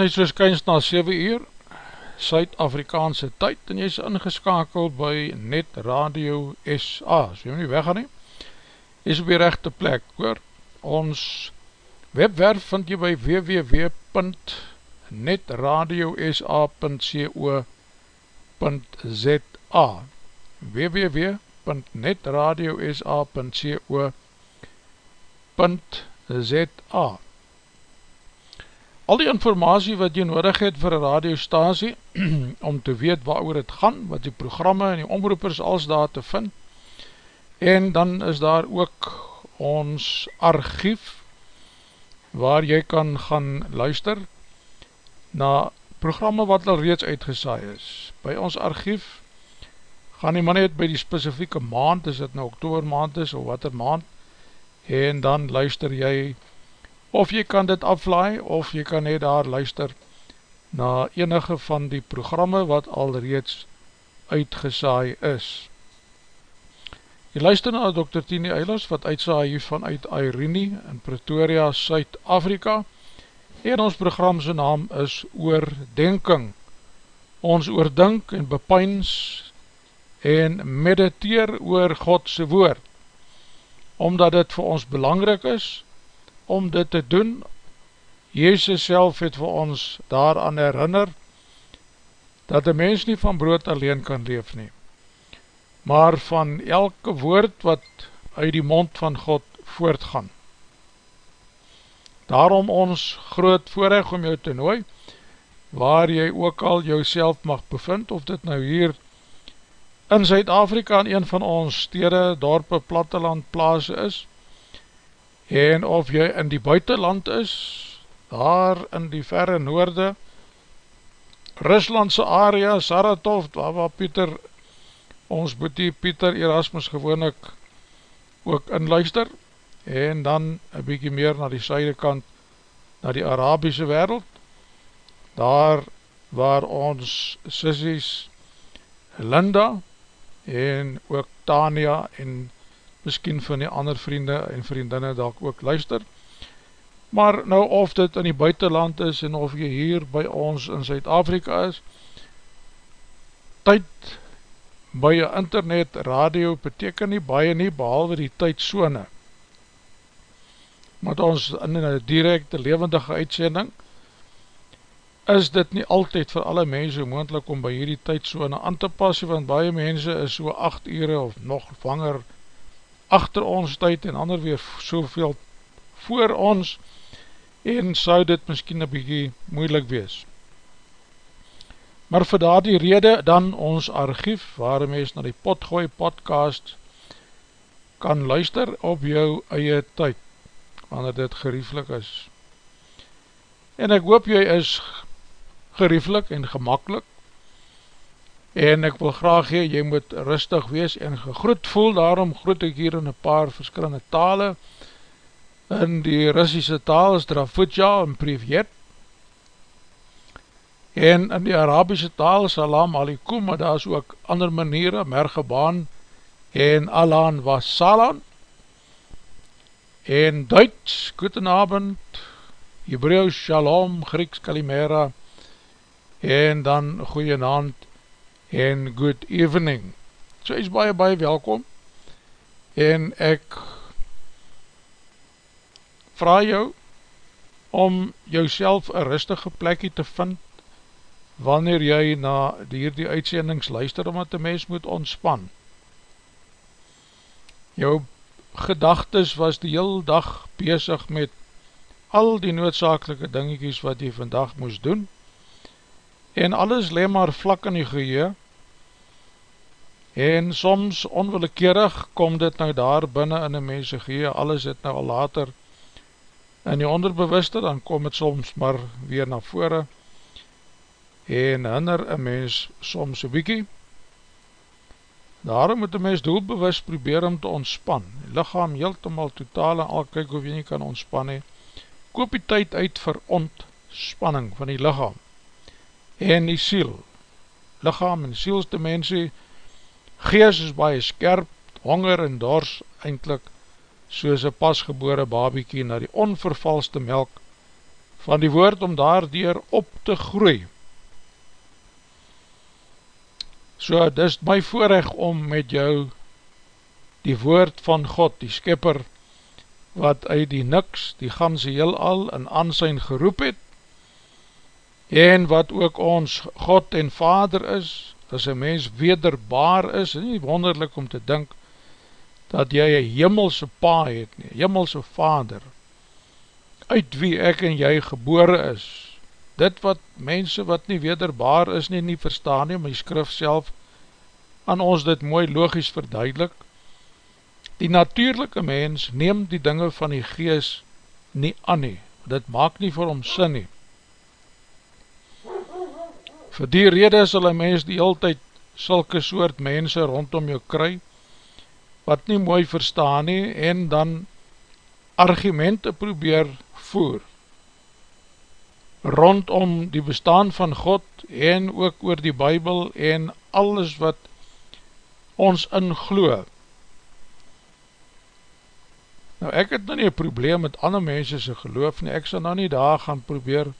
Net soos kyns na 7 uur Suid-Afrikaanse tyd en jy is ingeskakeld by Net Radio SA as jy hom nie weggaan nie. Jy is op die rechte plek hoor. Ons webwerf vind jy by www.netradiosa.co.za www.netradiosa.co.za Al die informatie wat jy nodig het vir een radiostasie om te weet waar oor het gaan, wat die programme en die omroepers als daar te vind en dan is daar ook ons archief waar jy kan gaan luister na programme wat al reeds uitgesaai is. By ons archief gaan nie maar net by die specifieke maand, is dit nou oktober maand is, of wat er maand, en dan luister jy, of jy kan dit aflaai, of jy kan net daar luister, na enige van die programme wat al reeds uitgesaai is. Jy luister na Dr. Tini Eilers wat uitsaai hier vanuit Irene in Pretoria, Suid-Afrika en ons programse naam is Oordenking. Ons oordink en bepyns en mediteer oor Godse woord omdat dit vir ons belangrik is om dit te doen Jezus self het vir ons daaraan herinner, dat die mens nie van brood alleen kan leef nie, maar van elke woord wat uit die mond van God voortgaan. Daarom ons groot voorrecht om jou te nooi, waar jy ook al jou mag bevind, of dit nou hier in Zuid-Afrika in een van ons stede, dorpe, platteland, plaas is, en of jy in die buitenland is, daar in die verre noorde, Ruslandse area, Saratov, waar, waar Pieter, ons boetie Pieter Erasmus gewoon ek ook inluister, en dan een bykie meer na die syde kant, na die Arabiese wereld, daar waar ons sissies Linda, en ook Tania, en miskien van die ander vriende en vriendinne dalk ook luister, maar nou of dit in die buitenland is en of jy hier by ons in Zuid-Afrika is, tyd by jy internet radio beteken nie baie nie behalwe die tydsone. Met ons in een directe levendige uitsending is dit nie altyd vir alle mense moendlik om by hierdie tydsone aan te pas, want baie mense is so 8 ure of nog vanger achter ons tyd en ander weer soveel voor ons, en sou dit miskien een bykie moeilik wees. Maar vir daar die rede dan ons archief, waar mens na die potgooi podcast kan luister op jou eie tyd, wanneer dit gerieflik is. En ek hoop jy is gerieflik en gemakkelijk, en ek wil graag hee, jy moet rustig wees en gegroet voel, daarom groet ek hier in een paar verskillende tale, in die Russische taal is Drafutja en Privet en in die Arabische taal Salam Alikum, maar daar is ook ander maniere, Mergebaan en Alan Wassalan. En Duits, Goedenavond Hebreeuws Shalom, Grieks Kalimera. En dan Goeienavond en Good Evening. So is baie baie welkom. En ek vraag jou om jouself een rustige plekje te vind wanneer jy na die, die uitsendings luister omdat die mens moet ontspan. Jou gedagtes was die heel dag bezig met al die noodzakelike dingetjies wat jy vandag moes doen en alles le maar vlak in die geheer en soms onwillekerig kom dit nou daar binnen in die mense geheer, alles het nou al later in die onderbewuste, dan kom het soms maar weer na vore en hinder een mens soms een bykie. Daarom moet een mens doelbewust probeer om te ontspan. Die lichaam heeltemaal totaal en al kyk of jy nie kan ontspan he. Koop die tyd uit vir ontspanning van die lichaam en die siel. Lichaam en sielste mense, gees is baie skerp, honger en dors eindelijk soos een pasgebore babiekie na die onvervalste melk van die woord om daardoor op te groei. So, dit is my voorrecht om met jou die woord van God, die skipper, wat uit die niks, die ganse heel al in ansijn geroep het, en wat ook ons God en Vader is, as een mens wederbaar is, en nie wonderlik om te dink, dat jy een jimmelse pa het nie, jimmelse vader, uit wie ek en jy gebore is, dit wat mense wat nie wederbaar is nie, nie verstaan nie, die skrif self aan ons dit mooi logisch verduidelik, die natuurlijke mens neem die dinge van die gees nie aan nie, dit maak nie vir hom sin nie. Vir die rede sal een mens die altyd sulke soort mense rondom jou kry, wat nie mooi verstaan nie, en dan argumente probeer voer, rondom die bestaan van God, en ook oor die Bijbel, en alles wat ons ingloe. Nou ek het nou nie een probleem met ander mense se geloof nie, ek sal nou nie daar gaan probeer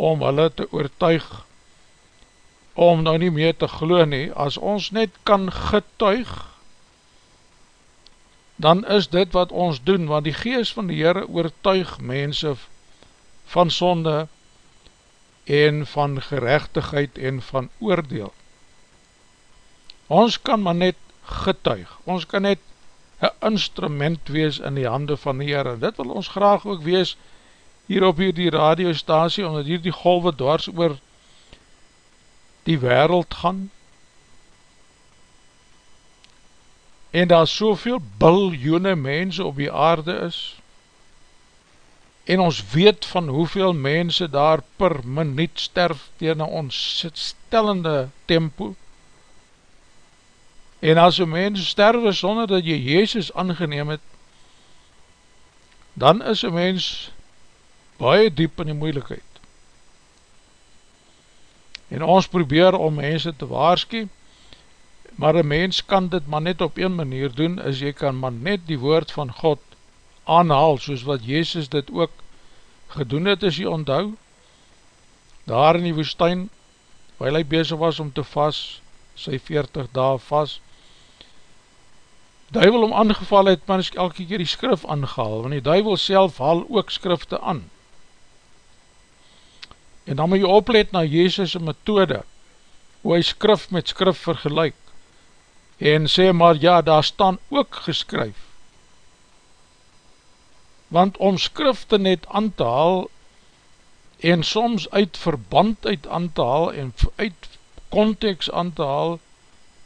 om hulle te oortuig om nou nie meer te glo nie, as ons net kan getuig, dan is dit wat ons doen, want die geest van die Heere oortuig mense van sonde en van gerechtigheid en van oordeel. Ons kan maar net getuig, ons kan net een instrument wees in die hande van die Heere. Dit wil ons graag ook wees hier op hier die radiostasie, omdat hier die golwe dwars oor die wereld gaan. En daar soveel biljoene mense op die aarde is, en ons weet van hoeveel mense daar per minuut sterf tegen ons stellende tempo, En as een mens sterwe sonder dat jy Jezus aangeneem het, dan is een mens baie diep in die moeilikheid. En ons probeer om mense te waarskie, maar een mens kan dit maar net op een manier doen, is jy kan maar net die woord van God aanhaal, soos wat Jezus dit ook gedoen het, is jy onthou, daar in die woestijn, waar hy bezig was om te vas, sy 40 dae vast, duivel om aangeval het, maar is elke keer die skrif aangehaal, want die duivel self haal ook skrifte aan. En dan moet jy oplet na Jezus' methode, hoe hy skrif met skrif vergelijk, en sê maar ja, daar staan ook geskryf. Want om skrifte net aan te haal, en soms uit verband uit aan te haal, en uit context aan te haal,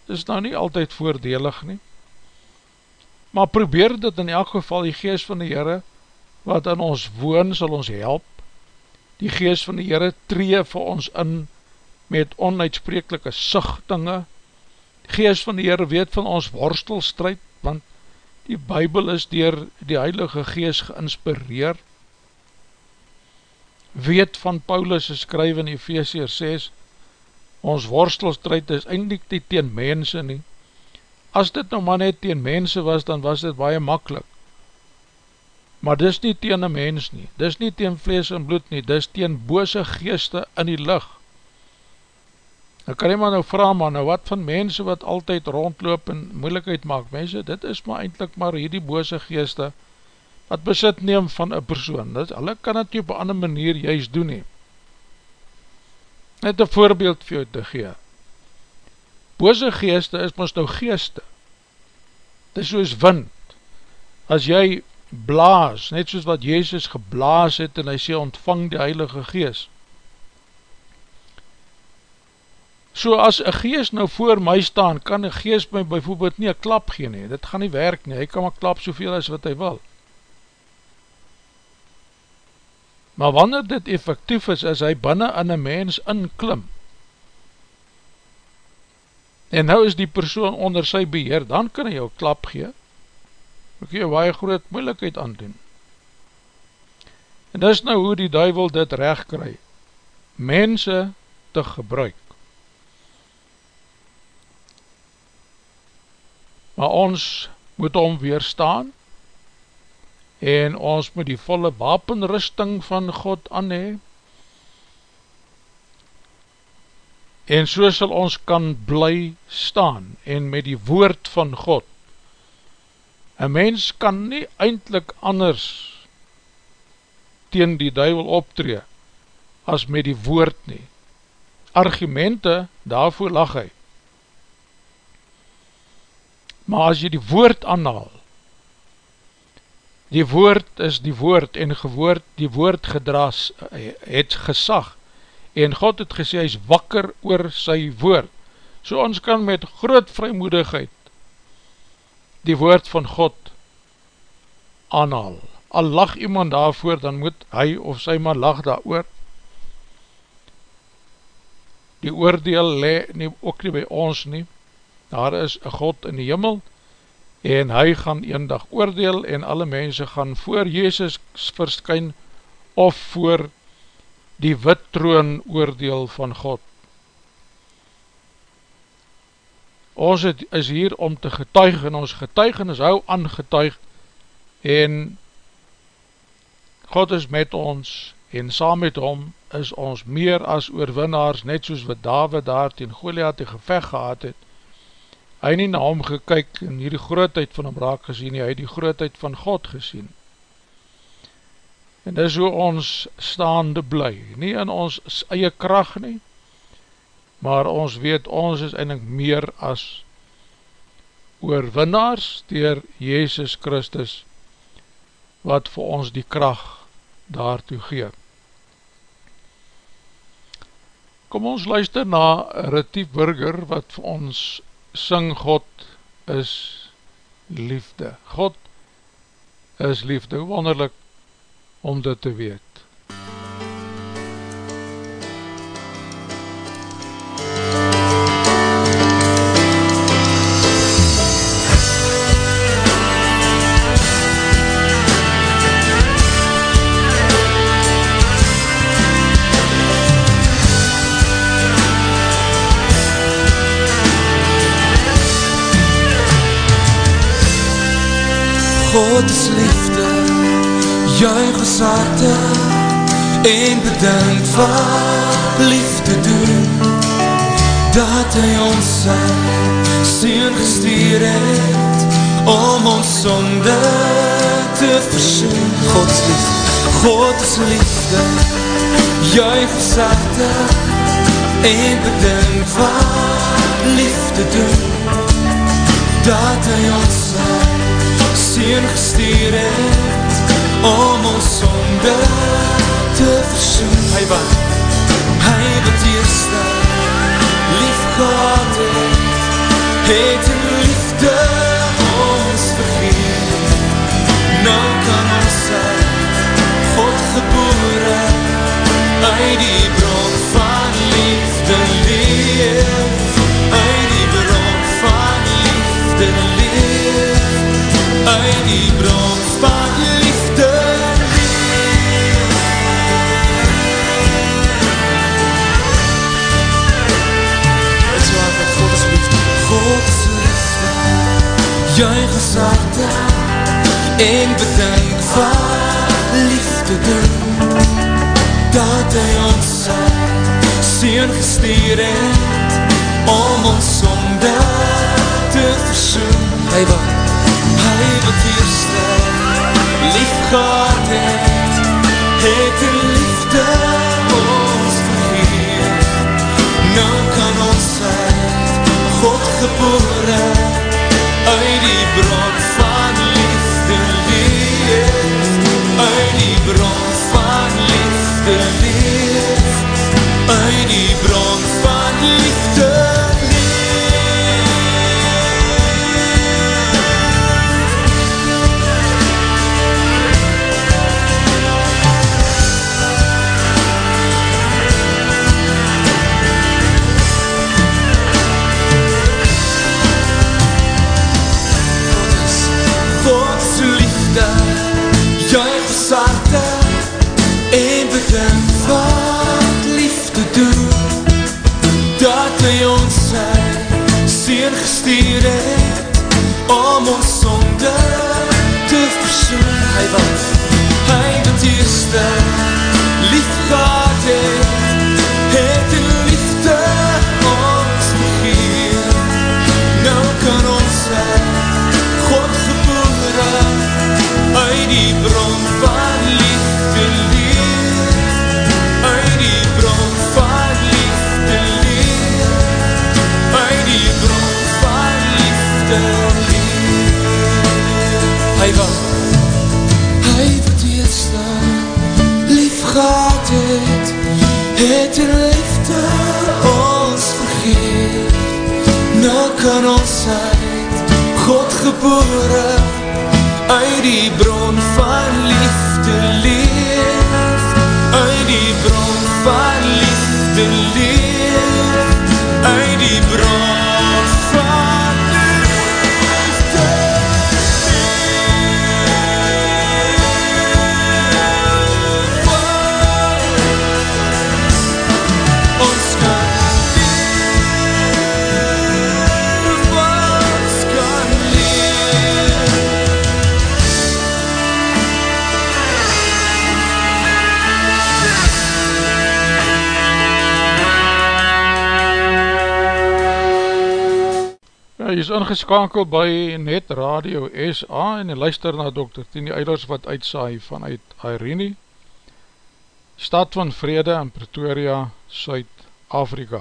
is nou nie altyd voordelig nie maar probeer dit in elk geval die geest van die Heere, wat in ons woon, sal ons help, die geest van die Heere tree vir ons in, met onuitsprekelike sichtinge, die geest van die Heere weet van ons worstelstrijd, want die Bijbel is dier die Heilige Geest geinspireer, weet van Paulus' skryf in Ephesier 6, ons worstelstrijd is eindelijk die teen mense nie, As dit nou maar net teen mense was, dan was dit baie makkelijk. Maar dis nie teen een mens nie, dis nie teen vlees en bloed nie, dis teen bose geeste in die licht. Nou kan jy maar nou vraag, maar nou wat van mense wat altyd rondloop en moeilikheid maak, mense, dit is maar eindelijk maar hierdie bose geeste, wat besit neem van een persoon, dit, hulle kan het op een ander manier juist doen nie. Net een voorbeeld vir jou te gee, Bose geeste is ons nou geeste. Het is soos wind. As jy blaas, net soos wat Jezus geblaas het en hy sê ontvang die Heilige Geest. So as een geest nou voor my staan, kan een geest my bijvoorbeeld nie een klap gee nie. Dit gaan nie werk nie. Hy kan maar klap soveel as wat hy wil. Maar wanneer dit effectief is, is hy binnen in een mens inklim, en nou is die persoon onder sy beheer, dan kan hy jou klap gee, ook jy jy groot moeilikheid aan doen. En dis nou hoe die duivel dit recht kry, mense te gebruik. Maar ons moet om weerstaan, en ons moet die volle wapenrusting van God aanhee, en so sal ons kan bly staan en met die woord van God. Een mens kan nie eindelijk anders teen die duivel optree as met die woord nie. Argumente, daarvoor lag hy. Maar as jy die woord aanhaal, die woord is die woord en gewoord, die woord gedraas, het gesag, en God het gesê, hy is wakker oor sy woord. So ons kan met groot vrymoedigheid die woord van God aanhaal. Al lag iemand daarvoor, dan moet hy of sy maar lag daar oor. die oordeel le nie, ook nie by ons nie, daar is een God in die jimmel, en hy gaan een dag oordeel, en alle mense gaan voor Jezus verskyn, of voor die wit troon oordeel van God. Ons het, is hier om te getuig, en ons getuigenis hou aangetuig, en God is met ons, en saam met hom is ons meer as oorwinnaars, net soos wat David daar teen Goliath die geveg gehad het, hy nie na hom gekyk en hier die grootheid van hom raak gesien, hy het die grootheid van God gesien. En dis hoe ons staande bly, nie in ons eie kracht nie, maar ons weet ons is eindelijk meer as oorwinnaars dier Jezus Christus, wat vir ons die kracht daartoe geef. Kom ons luister na Retief Burger wat vir ons sing God is liefde. God is liefde, wonderlik om dit te weet. God en bedank wat liefde doen, dat hy ons sy sien gestuur het, om ons sonde te versoen. God is liefde, God is liefde, ons harte en bedank wat liefde doen, dat hy ons sy Seen gestuur het om ons sonde te versoen. Hy wat, hy wat eerste lief gehad het, het in liefde ons vergeet. Nou kan ons God geboore uit die bron van liefde leef, uit die bron van liefde leef uit die bron Juig ons harte En bedenk wat liefde doen Dat hy ons sy Seen gestuur het Om ons sonde te versoen. Hy wat hy wat eerste lief gehad het, het in liefde leef. Hy wat, hy wat eerste lief gehad het, het in liefde ons vergeet. Nou kan ons uit God gebore uit die bron van liefde leef, uit die bron van liefde leef, Ingeskakeld by Net Radio SA en jy luister na Dr. Tini Eilers wat uitsaai vanuit Irene, Stad van Vrede in Pretoria, Suid-Afrika.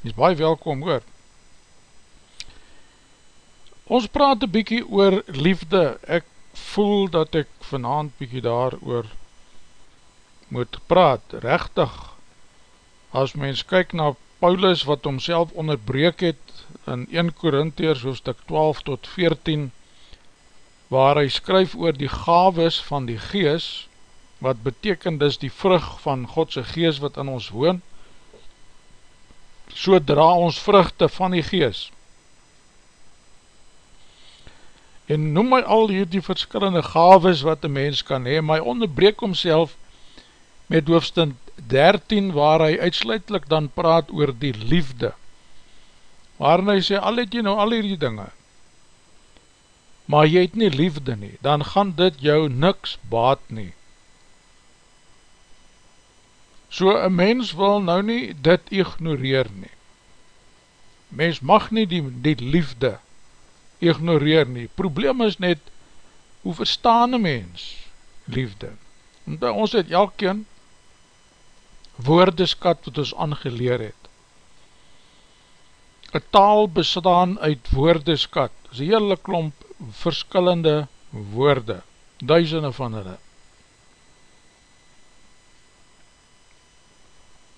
Is baie welkom hoor. Ons praat een bykie oor liefde. Ek voel dat ek vanavond bykie daar oor moet praat. Rechtig, as mens kyk na Paulus wat homself onderbreek het in 1 Korintiërs hoofstuk 12 tot 14 waar hy skryf oor die gaves van die gees wat beteken dis die vrug van Godse gees wat in ons woon. So dra ons vruchte van die gees. En noem my al hier die verskillende gaves wat die mens kan hee, maar hy onderbreek homself met hoofstend 13 waar hy uitsluitlik dan praat oor die liefde waarin hy sê, al het jy nou al hierdie dinge, maar jy het nie liefde nie, dan gaan dit jou niks baat nie. So een mens wil nou nie dit ignoreer nie. Mens mag nie die, die liefde ignoreer nie. Probleem is net, hoe verstaan een mens liefde? By ons het elkeen woordeskat wat ons aangeleer het. Een taal bestaan uit woordeskat, is een hele klomp verskillende woorde, duisende van hulle.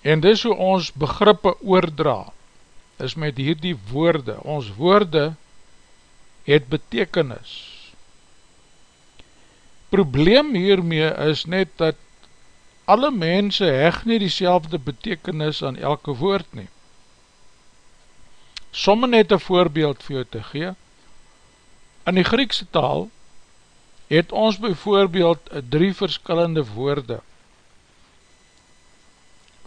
En dis hoe ons begrippe oordra, is met hierdie woorde, ons woorde het betekenis. Probleem hiermee is net dat alle mense heg nie die betekenis aan elke woord neem somme net een voorbeeld vir jou te gee. In die Griekse taal het ons bijvoorbeeld drie verskillende woorde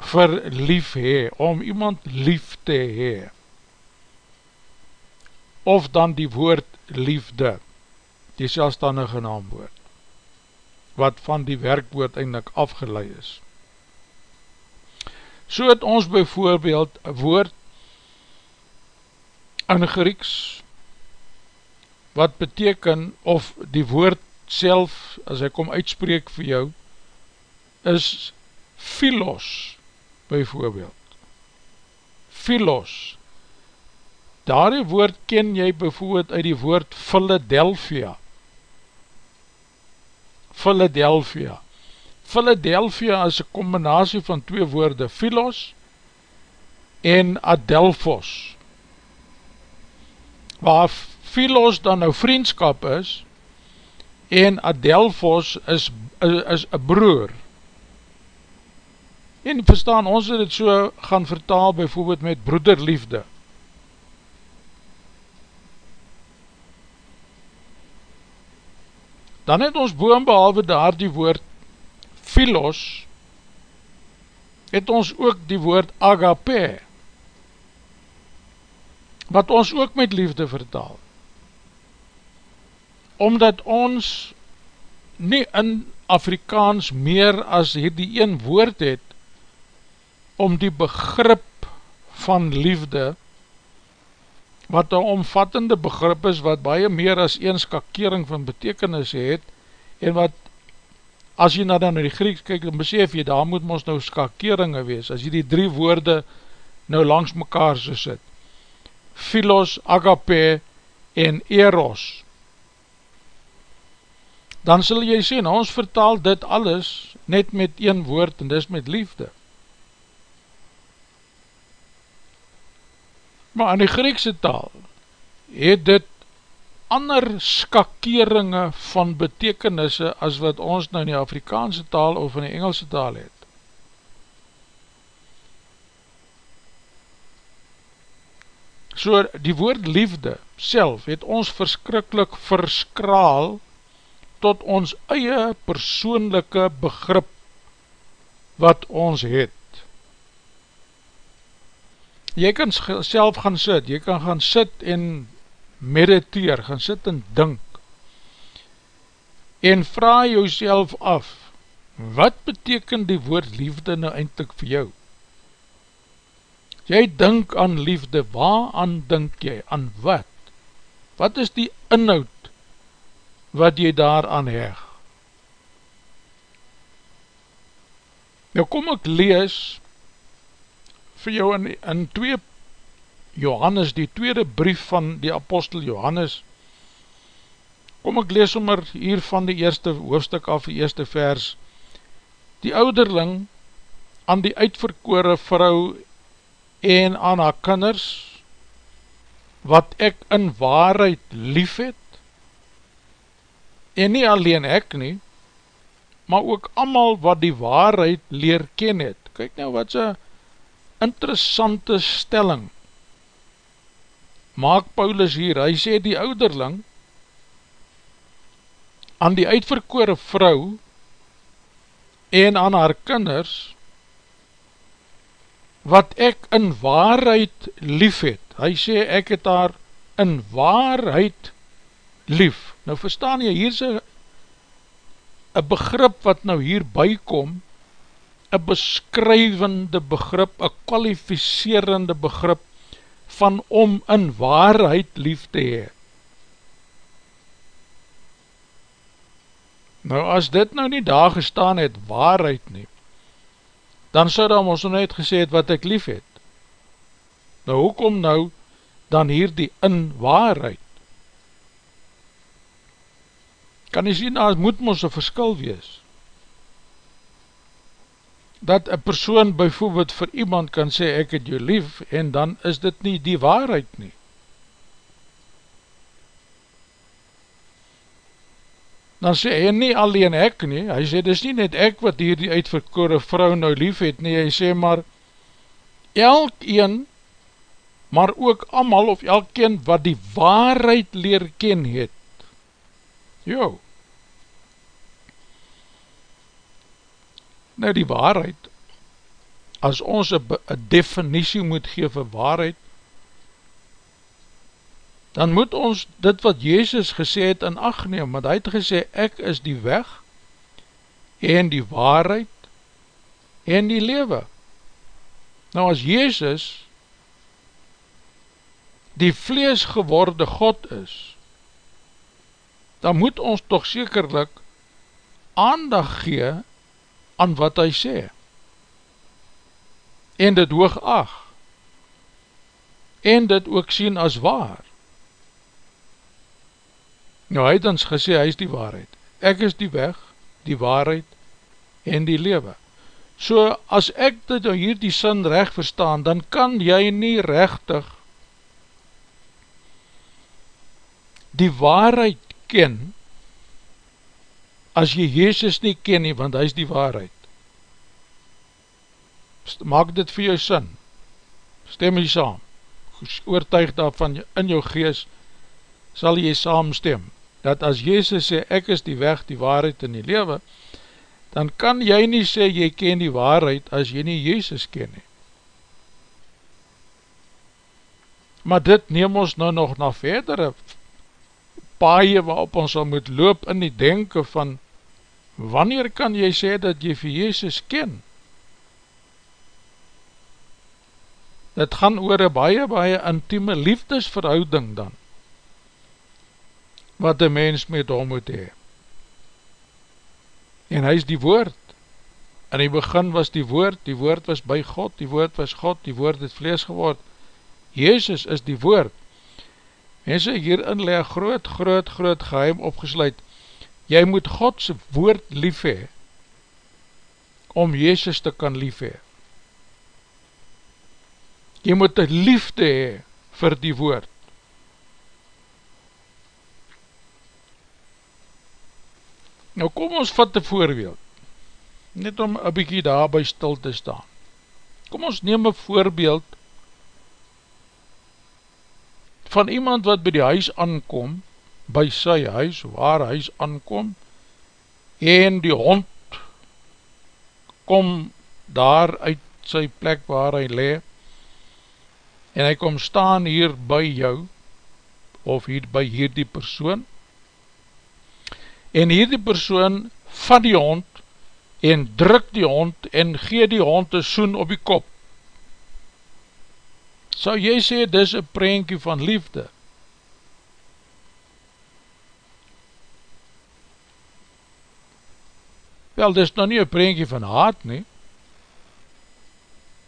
vir lief hee, om iemand lief te hee. Of dan die woord liefde, die selfstandige naamwoord, wat van die werkwoord eindelijk afgeleid is. So het ons bijvoorbeeld woord in Grieks wat beteken of die woord self as hy kom uitspreek vir jou is philos bijvoorbeeld philos. Daar die woord ken jy bijvoorbeeld uit die woord Philadelphia. Philadelphia. Philadelphia is een combinatie van twee woorde philos en adelphos waar Philos dan nou vriendskap is, en Adelphos is, is, is a broer. En verstaan, ons het het so gaan vertaal, bijvoorbeeld met broederliefde. Dan het ons boom behalwe daar die woord Philos, het ons ook die woord Agape, wat ons ook met liefde vertaal. Omdat ons nie in Afrikaans meer as hierdie een woord het, om die begrip van liefde, wat een omvattende begrip is, wat baie meer as een skakering van betekenis het, en wat, as jy nou dan in die Grieks kyk, dan besef jy, daar moet ons nou skakeringe wees, as jy die drie woorde nou langs mekaar so sit philos, agape en eros. Dan sal jy sê, ons vertaal dit alles net met een woord en dis met liefde. Maar in die Griekse taal het dit ander skakeringe van betekenisse as wat ons nou in die Afrikaanse taal of in die Engelse taal het. So die woord liefde self het ons verskrikkelijk verskraal tot ons eie persoonlijke begrip wat ons het. Jy kan self gaan sit, jy kan gaan sit en mediteer, gaan sit en dink en vraag jou af, wat beteken die woord liefde nou eindelijk vir jou? Jy dink aan liefde, waar aan dink jy, aan wat? Wat is die inhoud wat jy daaraan heg? Nou kom ek lees vir jou in, in 2 Johannes, die tweede brief van die apostel Johannes, kom ek lees sommer hier van die eerste hoofdstuk af, die eerste vers, die ouderling aan die uitverkore vrou en aan haar kinders, wat ek in waarheid lief het, en nie alleen ek nie, maar ook amal wat die waarheid leer ken het. Kijk nou wat so interessante stelling maak Paulus hier, hy sê die ouderling aan die uitverkore vrou en aan haar kinders wat ek in waarheid lief het. Hy sê ek het haar in waarheid lief. Nou verstaan jy, hier is een begrip wat nou hier bykom, een beskrywende begrip, een kwalificerende begrip van om in waarheid lief te hee. Nou as dit nou nie daar gestaan het waarheid nie, dan sou dan ons nou net gesê het wat ek lief het. Nou hoekom nou dan hier die in waarheid? Kan jy sien, daar moet ons een verskil wees dat een persoon bijvoorbeeld vir iemand kan sê ek het jou lief en dan is dit nie die waarheid nie. Dan sê hy nie alleen ek nie, hy sê dis nie net ek wat hier die uitverkore vrou nou lief het nie, hy sê maar elk een, maar ook amal of elk een wat die waarheid leer ken het. Jo, Nou die waarheid, as ons een definitie moet geef vir waarheid, dan moet ons dit wat Jezus gesê het in acht neem, want hy het gesê, ek is die weg, en die waarheid, en die lewe. Nou as Jezus die vlees geworde God is, dan moet ons toch sekerlik aandag gee aan wat hy sê. En dit hoog ag en dit ook sien as waar nou hy het ons gesê hy is die waarheid ek is die weg, die waarheid en die lewe so as ek dit nou hier die sin recht verstaan dan kan jy nie rechtig die waarheid ken as jy Jezus nie ken nie, want hy is die waarheid. Maak dit vir jou sin. Stem jy saam. Oortuig daarvan in jou gees sal jy saam stem. Dat as Jezus sê, ek is die weg, die waarheid in die lewe, dan kan jy nie sê, jy ken die waarheid, as jy nie Jezus ken nie. Maar dit neem ons nou nog na verdere paaie waarop ons al moet loop in die denken van wanneer kan jy sê dat jy vir Jezus ken? Dit gaan oor een baie, baie intieme liefdesverhouding dan, wat die mens met hom moet hee. En hy is die woord, in die begin was die woord, die woord was by God, die woord was God, die woord het vlees geword, Jezus is die woord, Mense hierin leg groot, groot, groot geheim opgesluit. Jy moet Godse woord lief hee, om Jezus te kan lief hee. Jy moet die liefde hee vir die woord. Nou kom ons vat die voorbeeld, net om een bykie daarby stil te staan. Kom ons neem een voorbeeld van iemand wat by die huis aankom, by sy huis, waar huis aankom, en die hond kom daar uit sy plek waar hy le, en hy kom staan hier by jou, of hier by hierdie persoon, en hierdie persoon van die hond, en druk die hond, en gee die hond een soen op die kop, sou jy sê, dis een prentje van liefde, Wel, dis nou nie een prentje van haat nie.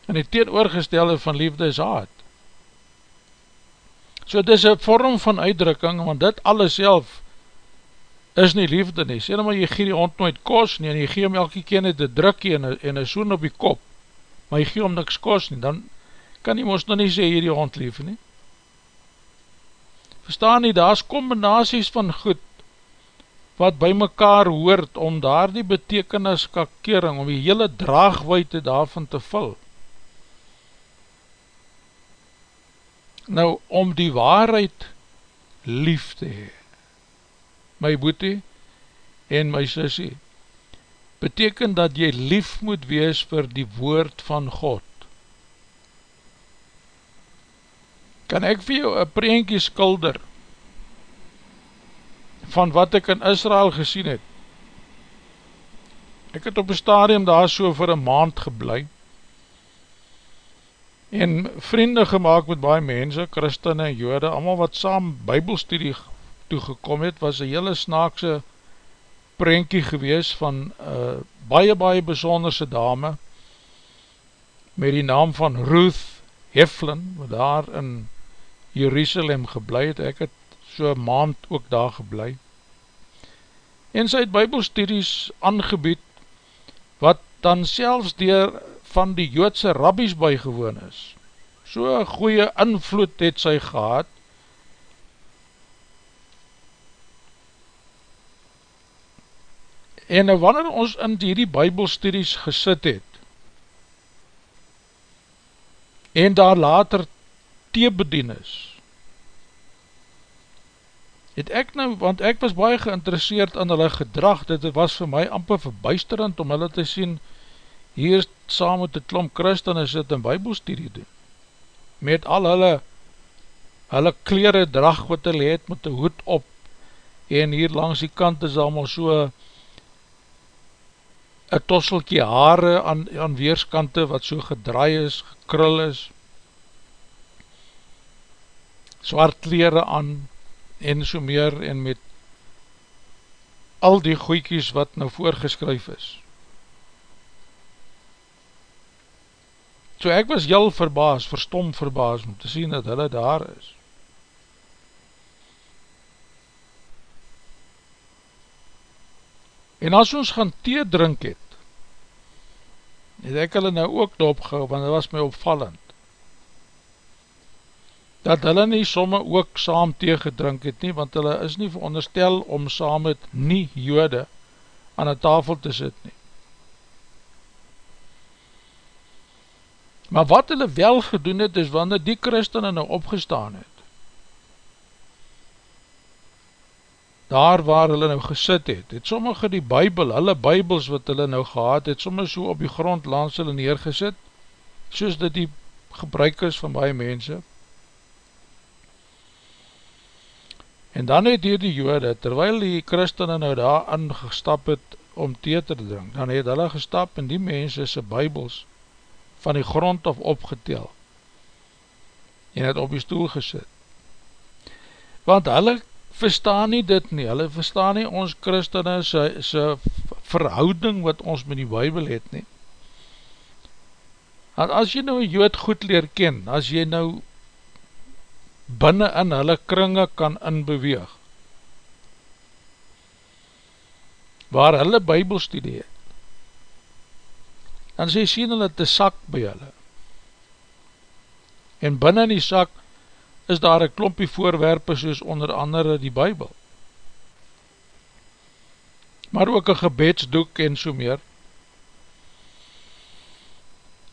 En die teenoorgestelde van liefde is haat. So dis een vorm van uitdrukking, want dit alles self is nie liefde nie. Sê nou maar, jy gee die hond nooit kos nie, en jy gee hom elke keer net een drukkie en een soen op die kop, maar jy gee hom niks kos nie, dan kan jy ons nou nie sê, hier die hond lief nie. Verstaan nie, daar is combinaties van goed, wat by mekaar hoort om daar die betekenis kakering, om die hele draagweite daarvan te vul. Nou, om die waarheid lief te hee, my boete en my sissie, beteken dat jy lief moet wees vir die woord van God. Kan ek vir jou een preenkie skulder, van wat ek in Israel gesien het. Ek het op een stadium daar so vir een maand geblei en vriende gemaakt met baie mense, christene en jode, allemaal wat saam bybelstudie toegekom het, was een hele snaakse prentjie gewees van uh, baie baie besonderse dame met die naam van Ruth Heflin, wat daar in Jerusalem geblei het, ek het so maand ook daar geblei. En sy het bybelstudies aangebied, wat dan selfs dier van die joodse rabbies bygewoon is. So goeie invloed het sy gehad, En wanneer ons in die bybelstudies gesit het, en daar later thee bedien is, het ek nou, want ek was baie geïnteresseerd aan hulle gedrag, dit was vir my amper verbuisterend om hulle te sien, hier saam met die klomp christen is dit in bybelstudie doen, met al hulle, hulle kleren drag wat hulle het, met die hoed op, en hier langs die kant is allemaal so, een tosselkie haare aan, aan weerskante, wat so gedraai is, gekrul is, zwart kleren aan, en so meer en met al die goeikies wat nou voorgeskryf is. So ek was heel verbaas, verstom verbaas om te sien dat hulle daar is. En as ons gaan thee drink het, het ek hulle nou ook doopgehou, want dit was my opvallend dat hulle nie somme ook saam teegedrink het nie, want hulle is nie veronderstel om saam met nie jode aan die tafel te sit nie. Maar wat hulle wel gedoen het, is wanneer die christene nou opgestaan het, daar waar hulle nou gesit het, het sommige die bybel, hulle bybels wat hulle nou gehad het, sommige so op die grond langs hulle neergesit, soos dit die gebruik is van baie mense, En dan het hier die jode, terwyl die christene nou daar aangestap het om thee te drink, dan het hulle gestap en die mense sy bybels van die grond af opgetel en het op die stoel gesit. Want hulle verstaan nie dit nie, hulle verstaan nie ons christene sy, sy verhouding wat ons met die bybel het nie. Want as jy nou een jood goed leer ken, as jy nou binnen in hulle kringe kan inbeweeg. Waar hulle bybelstudie het. En sy sien hulle te sak by hulle. En binnen die sak is daar een klompie voorwerpe soos onder andere die bybel. Maar ook een gebedsdoek en so meer.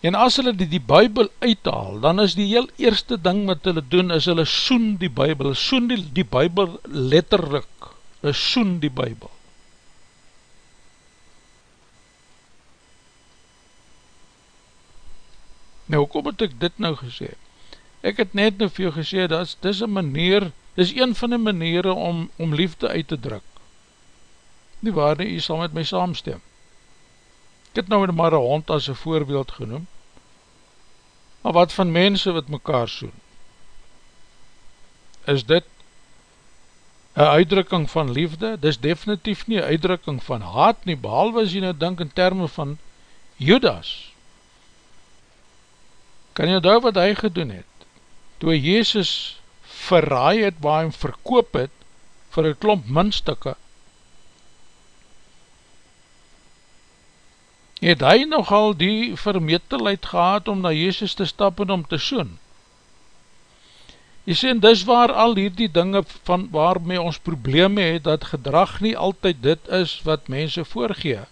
En as hulle die, die bybel uithaal, dan is die heel eerste ding wat hulle doen, is hulle soen die bybel, soen die, die bybel letterlik, hulle soen die bybel. Nou, kom het ek dit nou gesê? Ek het net nou vir jou gesê, dat is een manier, dit is een van die maniere om, om liefde uit te druk. Die waarde, jy sal met my saamstem. Ek het nou maar een hond as een voorbeeld genoem, maar wat van mense wat mekaar soen? Is dit een uitdrukking van liefde? Dit is definitief nie een uitdrukking van haat nie, behalwe as jy nou denk in termen van Judas, Kan jy daar wat hy gedoen het? Toe Jezus verraai het waar hem verkoop het vir een klomp minstukke, het hy nogal die vermetelheid gehad om na Jezus te stap en om te soen. Jy sê, en dis waar al hierdie dinge van waarmee ons probleme het, dat gedrag nie altyd dit is wat mense voorgee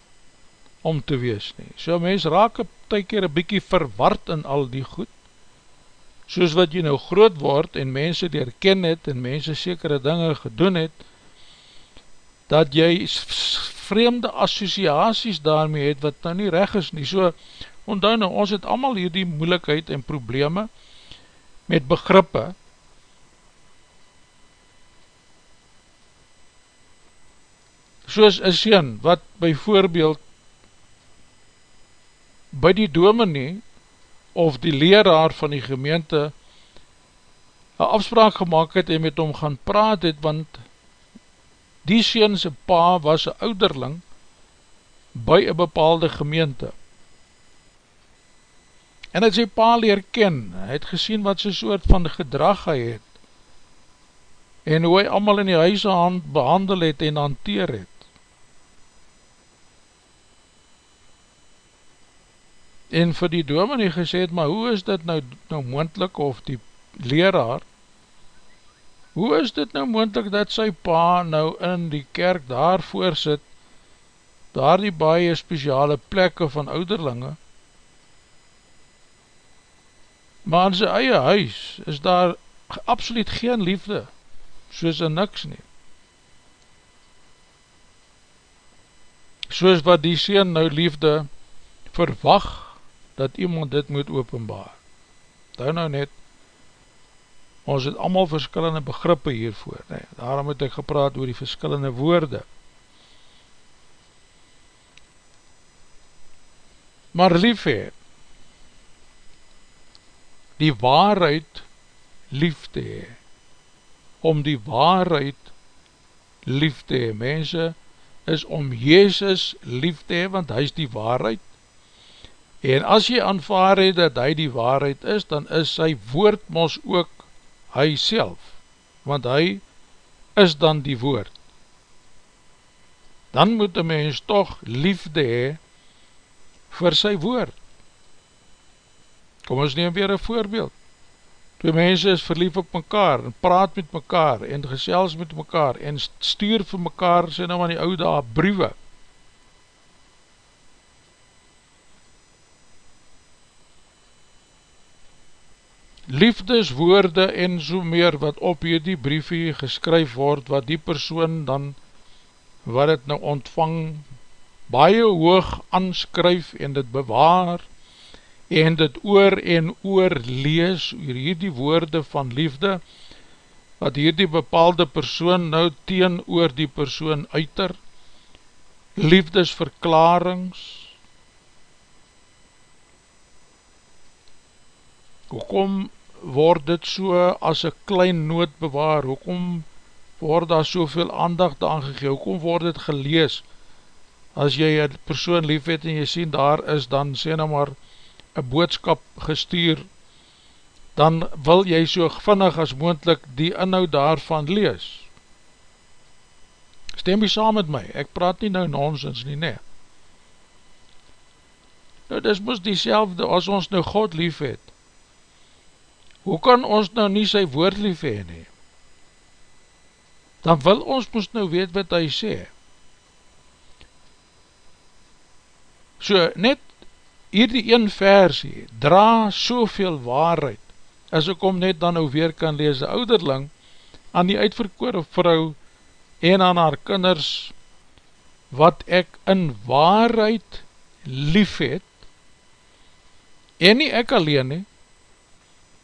om te wees nie. So mens raak een ty keer een bykie verward in al die goed, soos wat jy nou groot word en mense die herken het en mense sekere dinge gedoen het, dat jy vreemde associaties daarmee het wat nou nie reg is nie. So, onthou nou, ons het allemaal hier die moeilikheid en probleme met begrippe, soos een sien, wat by voorbeeld by die dominee of die leraar van die gemeente een afspraak gemaakt het en met hom gaan praat het, want die seense pa was een ouderling by een bepaalde gemeente. En het sy pa leer ken, hy het gesien wat sy soort van gedrag hy het, en hoe hy allemaal in die huise behandel het en hanteer het. En vir die dominee gesê het, maar hoe is dit nou, nou moendlik, of die leraar, hoe is dit nou moendlik dat sy pa nou in die kerk daar voorsit, daar die baie speciale plekke van ouderlinge, maar in sy eie huis is daar absoluut geen liefde, soos in niks nie. Soos wat die sien nou liefde verwacht, dat iemand dit moet openbaar. Daar nou net, ons het allemaal verskillende begrippe hiervoor, nee, daarom het ek gepraat oor die verskillende woorde. Maar lief hee, die waarheid lief te hee, om die waarheid lief te hee, mense, is om Jezus lief te hee, want hy is die waarheid, En as jy aanvaar het dat hy die waarheid is, dan is sy woord mos ook hy self, want hy is dan die woord. Dan moet die mens toch liefde hee vir sy woord. Kom ons neem weer een voorbeeld. Twee mense is verlief op mekaar, en praat met mekaar, en gesels met mekaar, en stuur vir mekaar, sê nou aan die oude briewe, liefdeswoorde en so meer wat op hierdie briefie geskryf word, wat die persoon dan, wat het nou ontvang, baie hoog aanskryf en dit bewaar, en dit oor en oor lees, oor hierdie woorde van liefde, wat hierdie bepaalde persoon nou teen oor die persoon uiter, liefdesverklarings, hoekom word dit so as een klein noot bewaar, hoekom word daar soveel aandacht aangegeen, hoekom word dit gelees, as jy een persoon lief het en jy sien daar is, dan sê nou maar een boodskap gestuur, dan wil jy so vinnig as moendlik die inhoud daarvan lees. Stem jy saam met my, ek praat nie nou nonsens nie, nee. Nou, dis moest die selfde, as ons nou God lief het, hoe kan ons nou nie sy woord lief heen nie? Dan wil ons moest nou weet wat hy sê. So, net hierdie een versie dra soveel waarheid, as ek om net dan nou weer kan lees, die ouderling aan die uitverkore vrou en aan haar kinders, wat ek in waarheid lief het, en nie ek alleen nie,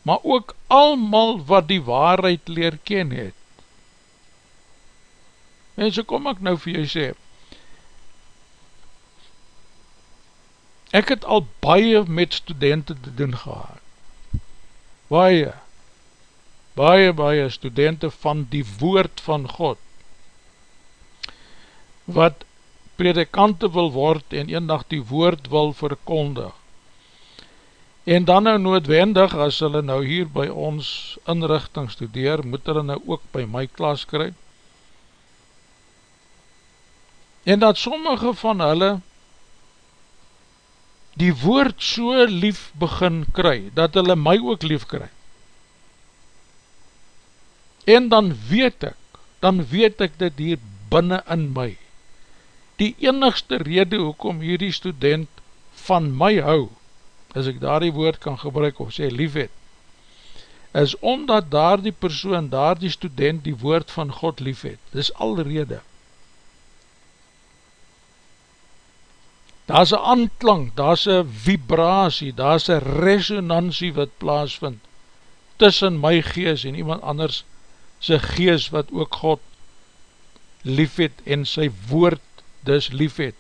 maar ook almal wat die waarheid leer ken het. En so kom ek nou vir jou sê, ek het al baie met studenten te doen gehad, baie, baie, baie studenten van die woord van God, wat predikante wil word en eendag die woord wil verkondig. En dan nou noodwendig, as hulle nou hier by ons inrichting studeer, moet hulle nou ook by my klas kry. En dat sommige van hulle die woord so lief begin kry, dat hulle my ook lief kry. En dan weet ek, dan weet ek dit hier binnen in my. Die enigste rede hoekom hierdie student van my hou, as ek daar die woord kan gebruik of sê lief het, is omdat daar die persoon, daar die student die woord van God lief het. Dit is al rede. daar is een anklank, daar is een vibrasie, daar is een resonantie wat plaasvind tussen my gees en iemand anders sy gees wat ook God lief het en sy woord dus lief het.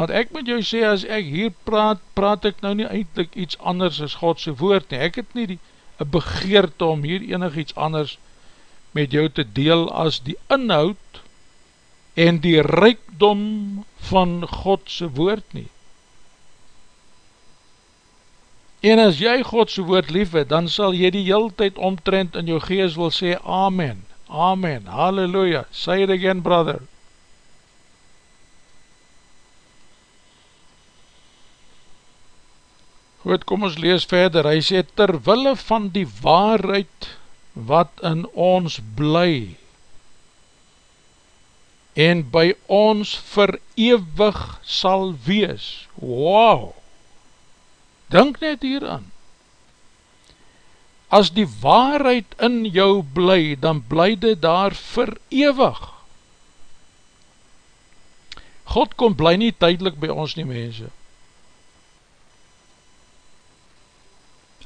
Want ek moet jou sê, as ek hier praat, praat ek nou nie eindelijk iets anders as Godse woord nie. Ek het nie die begeerte om hier enig iets anders met jou te deel as die inhoud en die rijkdom van Godse woord nie. En as jy Godse woord lief het, dan sal jy die heel tyd omtrend in jou gees wil sê, Amen, Amen, Halleluja, say it again brother. Goed, kom ons lees verder, hy sê, terwille van die waarheid wat in ons bly, en by ons verewig sal wees. Wow! Dink net hieraan. As die waarheid in jou bly, dan bly dit daar verewig. God kom bly nie tydelik by ons nie mense.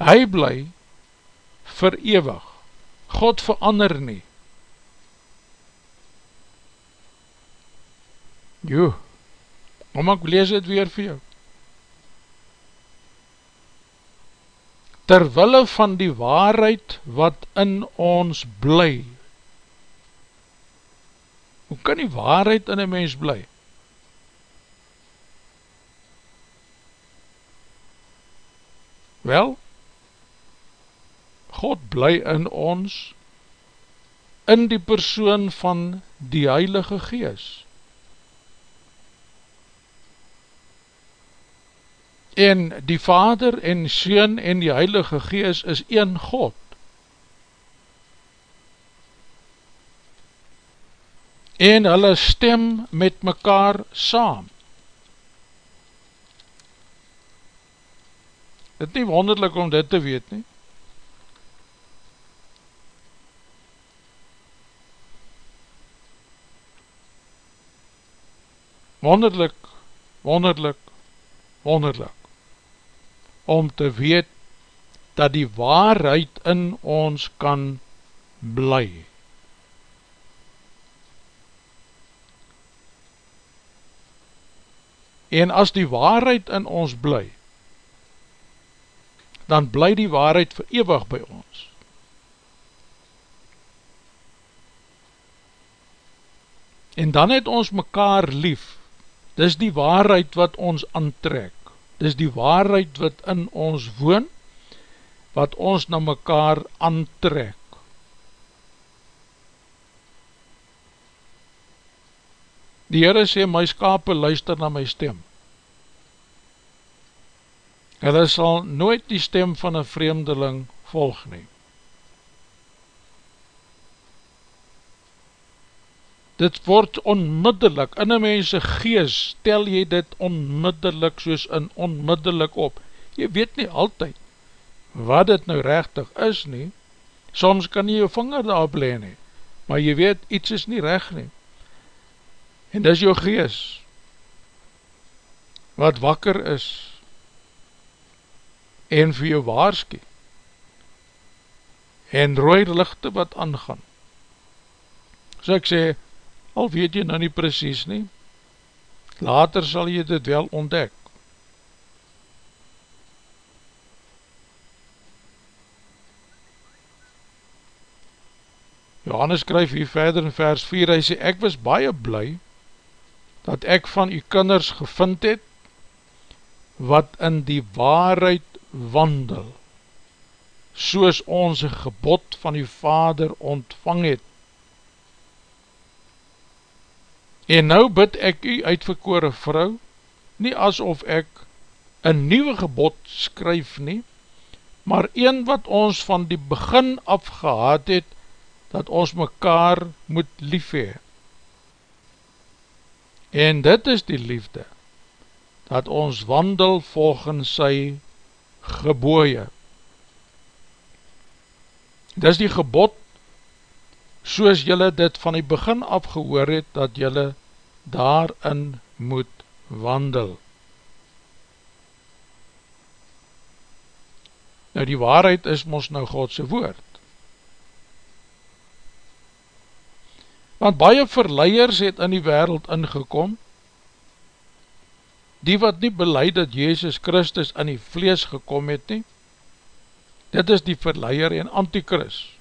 Hy bly verewig. God verander nie. Jo, kom ek lees het weer vir jou. Terwille van die waarheid wat in ons bly. Hoe kan die waarheid in een mens bly? Wel, God bly in ons in die persoon van die Heilige Geest. en die Vader en Seun en die Heilige Gees is een God. En hulle stem met mekaar saam. Het nie wonderlik om dit te weet nie. Wonderlik, wonderlik, wonderlik om te weet dat die waarheid in ons kan bly. En as die waarheid in ons bly, dan bly die waarheid verewig by ons. En dan het ons mekaar lief, dis die waarheid wat ons aantrek dis die waarheid wat in ons woon, wat ons na mekaar aantrek. Die Heere sê, my skape luister na my stem. Hulle sal nooit die stem van een vreemdeling volg nie. Dit word onmiddellik, in een mense gees, stel jy dit onmiddellik soos in onmiddellik op. Jy weet nie altyd wat dit nou rechtig is nie, soms kan jy jou vinger daarop leen nie, maar jy weet, iets is nie recht nie. En dis jou gees, wat wakker is, en vir jou waarski, en rooie lichte wat aangaan. So ek sê, al weet jy nou nie precies nie, later sal jy dit wel ontdek. Johannes skryf hier verder in vers 4, hy sê, ek was baie bly, dat ek van u kinders gevind het, wat in die waarheid wandel, soos ons gebod van die vader ontvang het. En nou bid ek u uitverkore vrou, nie asof ek een nieuwe gebod skryf nie, maar een wat ons van die begin af gehad het, dat ons mekaar moet lief hee. En dit is die liefde, dat ons wandel volgens sy geboeie. Dit is die gebod, soos jylle dit van die begin afgehoor het, dat jylle daarin moet wandel. Nou die waarheid is ons nou Godse woord. want baie verleiers het in die wereld ingekom, die wat nie beleid dat Jezus Christus in die vlees gekom het nie, dit is die verleier en antichrist.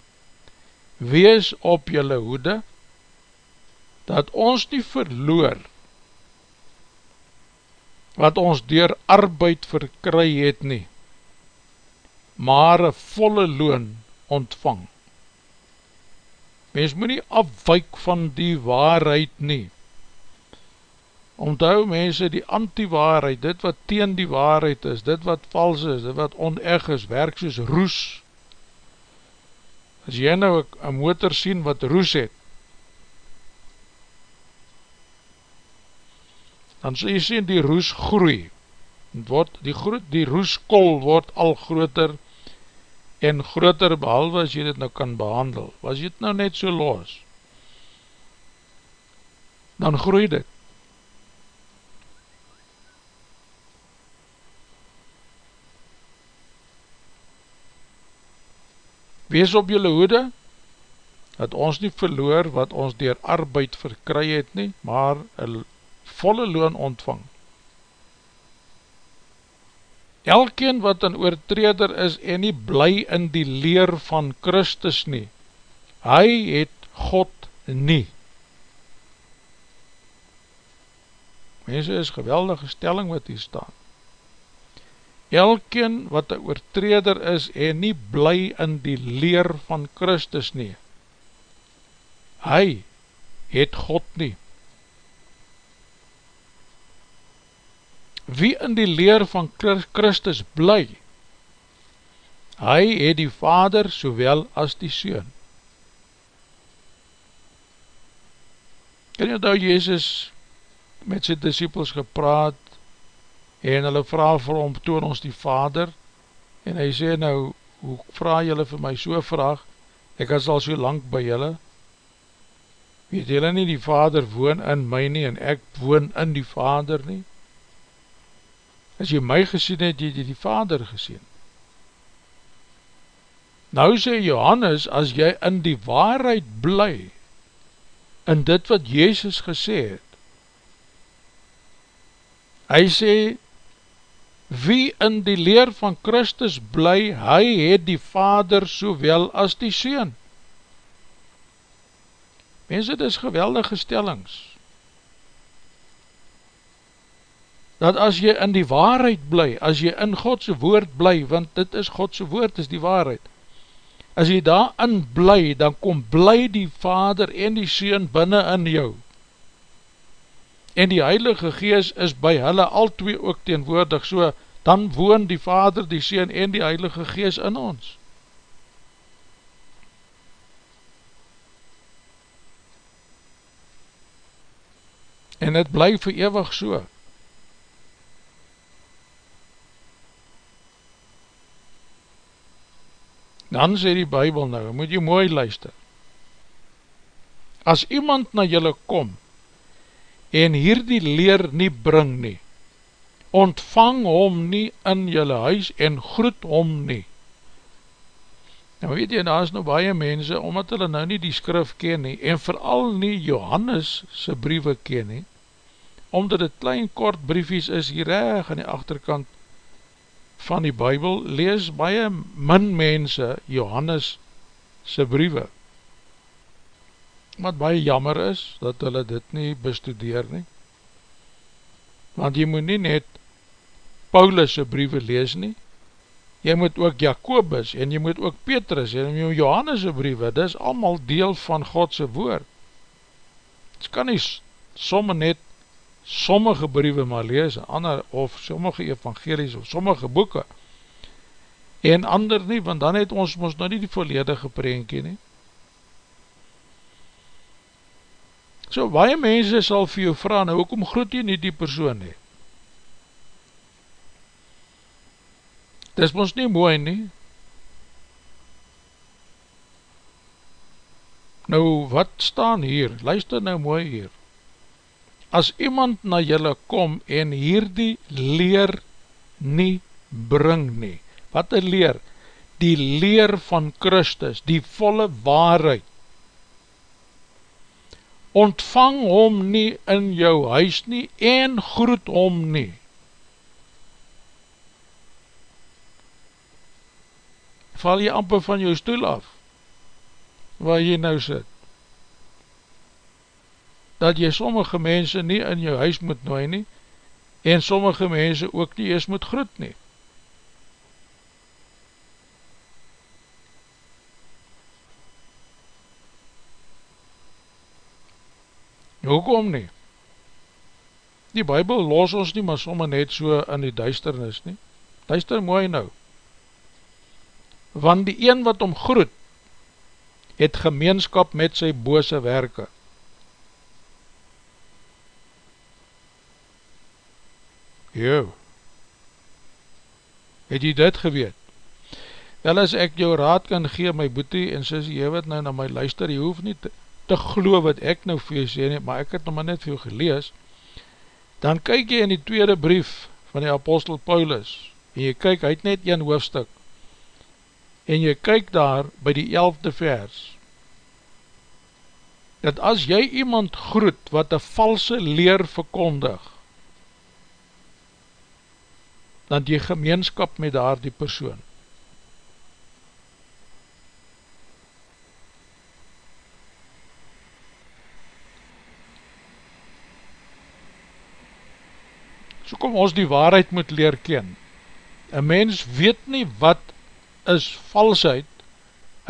Wees op jylle hoede, dat ons nie verloor, wat ons door arbeid verkry het nie, maar een volle loon ontvang. Mens moet nie afwyk van die waarheid nie. Onthou mense die anti-waarheid, dit wat teen die waarheid is, dit wat vals is, dit wat oneg is, werk soos roes. As jy nou een motor sien wat roes het, dan sal jy sien die roes groei. Word, die, die roeskol word al groter en groter behalwe as jy dit nou kan behandel, was jy dit nou net so los, dan groei dit. Wees op jylle hoede, dat ons nie verloor wat ons dier arbeid verkry het nie, maar een volle loon ontvang. Elkeen wat een oortreder is en nie bly in die leer van Christus nie, hy het God nie. Mense is geweldige stelling wat hier staan. Elkeen wat een oortreder is en nie bly in die leer van Christus nie, hy het God nie. wie in die leer van Christus bly, hy het die vader sowel as die soon. Ken jy nou Jezus met sy disciples gepraat en hulle vraag vir hom, toon ons die vader? En hy sê nou, hoe vraag jylle vir my so vraag, ek is al so lang by jylle, weet jylle nie die vader woon in my nie en ek woon in die vader nie, as jy my gesien het, jy die vader gesien. Nou sê Johannes, as jy in die waarheid bly, in dit wat Jezus gesê het, hy sê, wie in die leer van Christus bly, hy het die vader sowel as die seun. Mense, dit is geweldige stellings, dat as jy in die waarheid bly, as jy in Godse woord bly, want dit is Godse woord, is die waarheid, as jy daarin bly, dan kom bly die Vader en die Seun binnen in jou, en die Heilige Gees is by hulle al twee ook teenwoordig, so dan woon die Vader, die Seun en die Heilige Gees in ons. en het bly vir ewig so. Dan sê die Bijbel nou, moet jy mooi luister. As iemand na julle kom, en hierdie leer nie bring nie, ontvang hom nie in julle huis en groet hom nie. Nou weet jy, daar is nou baie mense, omdat hulle nou nie die skrif ken nie, en vooral nie Johannes sy briewe ken nie, omdat het klein kort briefies is hier reg aan die achterkant van die Bijbel, lees baie min mense Johannes sy briewe. Wat baie jammer is, dat hulle dit nie bestudeer nie. Want jy moet nie net Paulus briewe lees nie, jy moet ook Jacobus, en jy moet ook Petrus, en jy Johannes sy briewe, dit is allemaal deel van Godse woord. Het kan nie somme net sommige briewe maar lees, ander, of sommige evangelies, of sommige boeken, en ander nie, want dan het ons ons nou nie die volledige preenkie nie. So, baie mense sal vir jou vraag, nou, hoekom groet jy nie die persoon nie? Dis ons nie mooi nie. Nou, wat staan hier? Luister nou mooi hier as iemand na julle kom en hierdie leer nie bring nie, wat een leer? Die leer van Christus, die volle waarheid, ontvang hom nie in jou huis nie en groet hom nie. Val jy amper van jou stoel af, waar jy nou sit dat jy sommige mense nie in jou huis moet nooi nie, en sommige mense ook nie eers moet groet nie. Hoekom nie? Die bybel los ons nie, maar somme net so in die duisternis nie. Duister mooi nou. Want die een wat om groet, het gemeenskap met sy bose werke. Jo, het jy dit geweet? Wel as ek jou raad kan gee, my boete, en sys jy wat nou na my luister, jy hoef nie te, te glo wat ek nou vir jy sê nie, maar ek het nou maar net vir jou gelees, dan kyk jy in die tweede brief van die apostel Paulus, en jy kyk, hy het net een hoofdstuk, en jy kyk daar by die elfde vers, dat as jy iemand groet wat een valse leer verkondig, dan die gemeenskap met daar die persoon. So kom ons die waarheid moet leer ken. Een mens weet nie wat is valsheid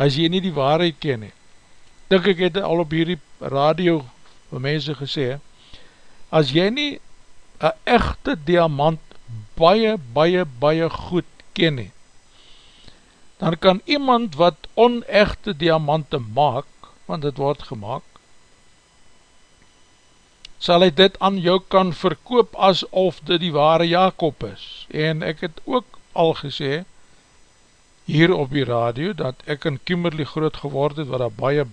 as jy nie die waarheid ken nie. Dink ek het al op hierdie radio van mense gesê, as jy nie een echte diamant baie, baie, baie goed ken nie, dan kan iemand wat onechte diamante maak, want het word gemaakt, sal hy dit aan jou kan verkoop asof dit die ware Jacob is. En ek het ook al gesê, hier op die radio, dat ek in Kimberley groot geword het, wat daar baie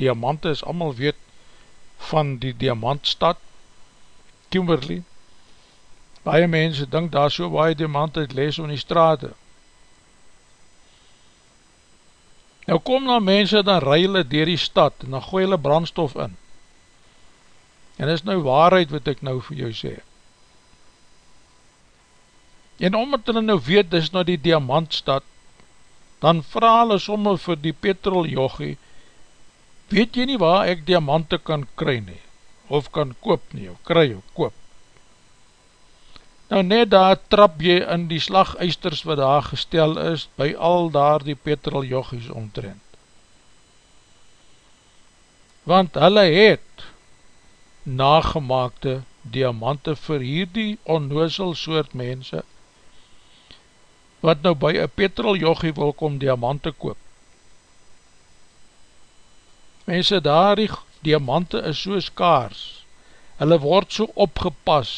diamante is, allemaal weet van die diamantstad, Kimberley, Baie mense dink daar so baie diamant uit les om die straat. Nou kom na mense, dan rui hulle dier die stad, en dan gooi hulle brandstof in. En is nou waarheid wat ek nou vir jou sê. En omdat hulle nou weet, dis nou die diamantstad, dan vraag hulle somme vir die petroljochie, weet jy nie waar ek diamante kan kry nie, of kan koop nie, of kry of koop. Nou net daar trap jy in die slaguisters wat daar gestel is, by al daar die petroljochies omtrend. Want hulle het nagemaakte diamante vir hierdie onnozel soort mense, wat nou by een petroljochie wil kom diamante koop. Mense daar die diamante is so skaars, hulle word so opgepas,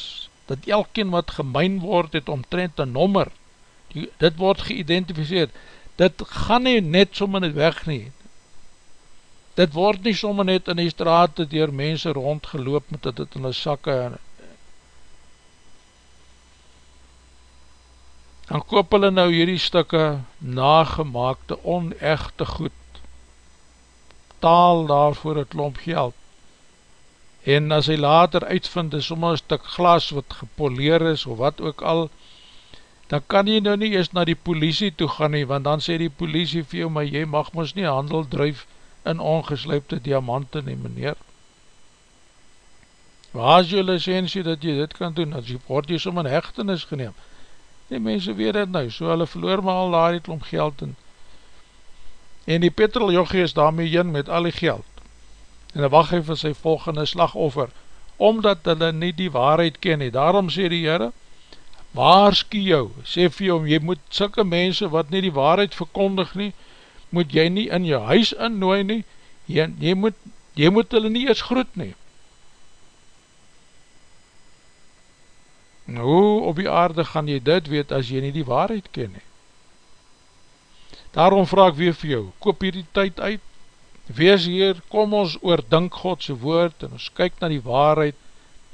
dat elkeen wat gemeen word, het omtrent een nommer, die, dit word geïdentificeerd, dit gaan nie net sommer net weg nie, dit word nie sommer net in die straat, dier mense rondgeloop, met dit in die sakke, dan koop hulle nou hierdie stikke nagemaakte, onechte goed, taal daarvoor een klomp geld, en as hy later uitvind, is sommer een stuk glas wat gepoleer is, of wat ook al, dan kan jy nou nie eens na die politie toe gaan nie, want dan sê die politie vir jou, maar jy mag ons nie handel drijf in ongesluipte diamante nie, meneer. Waar is jou licentie dat jy dit kan doen, as jy word jy som in hechtenis geneem, Die mense weet het nou, so hulle verloor maar al daar die klomp geld in. En die petroljochie is daarmee in met al die geld. En dan wacht hy vir sy volgende slagoffer, omdat hulle nie die waarheid ken nie. Daarom sê die Heere, waarskie jou, sê vir jou, jy moet sikke mense wat nie die waarheid verkondig nie, moet jy nie in jou huis innooi nie, jy, jy, moet, jy moet hulle nie eens groet nie. hoe op die aarde gaan jy dit weet as jy nie die waarheid ken nie? Daarom vraag ek weer vir jou, koop hier die tyd uit, wees hier, kom ons oordink Godse woord, en ons kyk na die waarheid,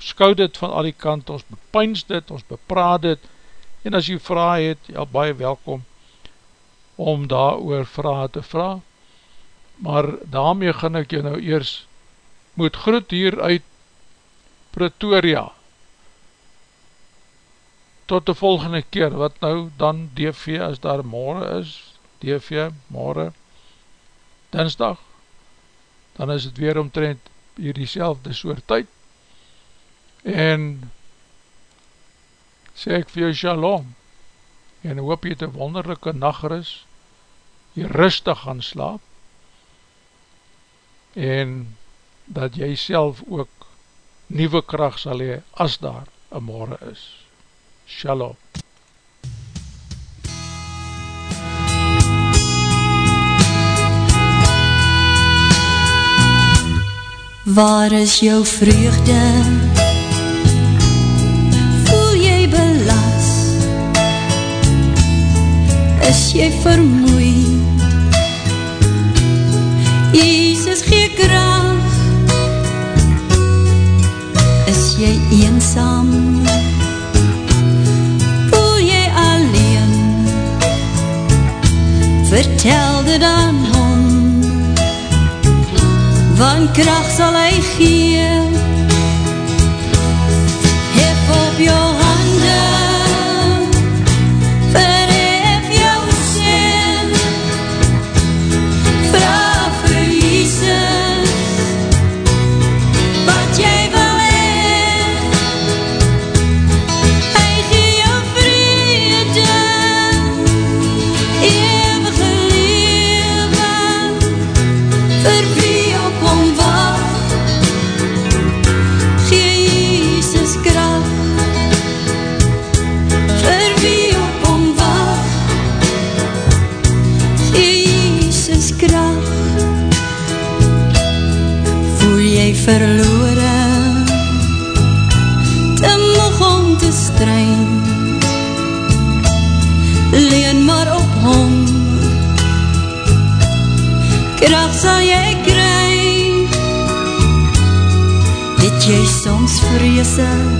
skou dit van al die kant, ons bepyns dit, ons bepraat dit, en as jy vraag het, ja, baie welkom, om daar oor vraag te vraag, maar daarmee gaan ek jou nou eers, moet groet hier uit Pretoria, tot die volgende keer, wat nou dan DV as daar morgen is, DV morgen, dinsdag, dan is het weer omtrent hier die selfde soort tyd, en sê ek vir jou shalom, en hoop jy het een wonderlijke nacht jy rustig gaan slaap, en dat jy self ook nieuwe kracht sal hee, as daar een morgen is. Shalom. Waar is jou vreugde? Is jy vermoeid? Jesus gee kracht Is jy eensam? vertel dit aan hom van kracht sal hy gee kry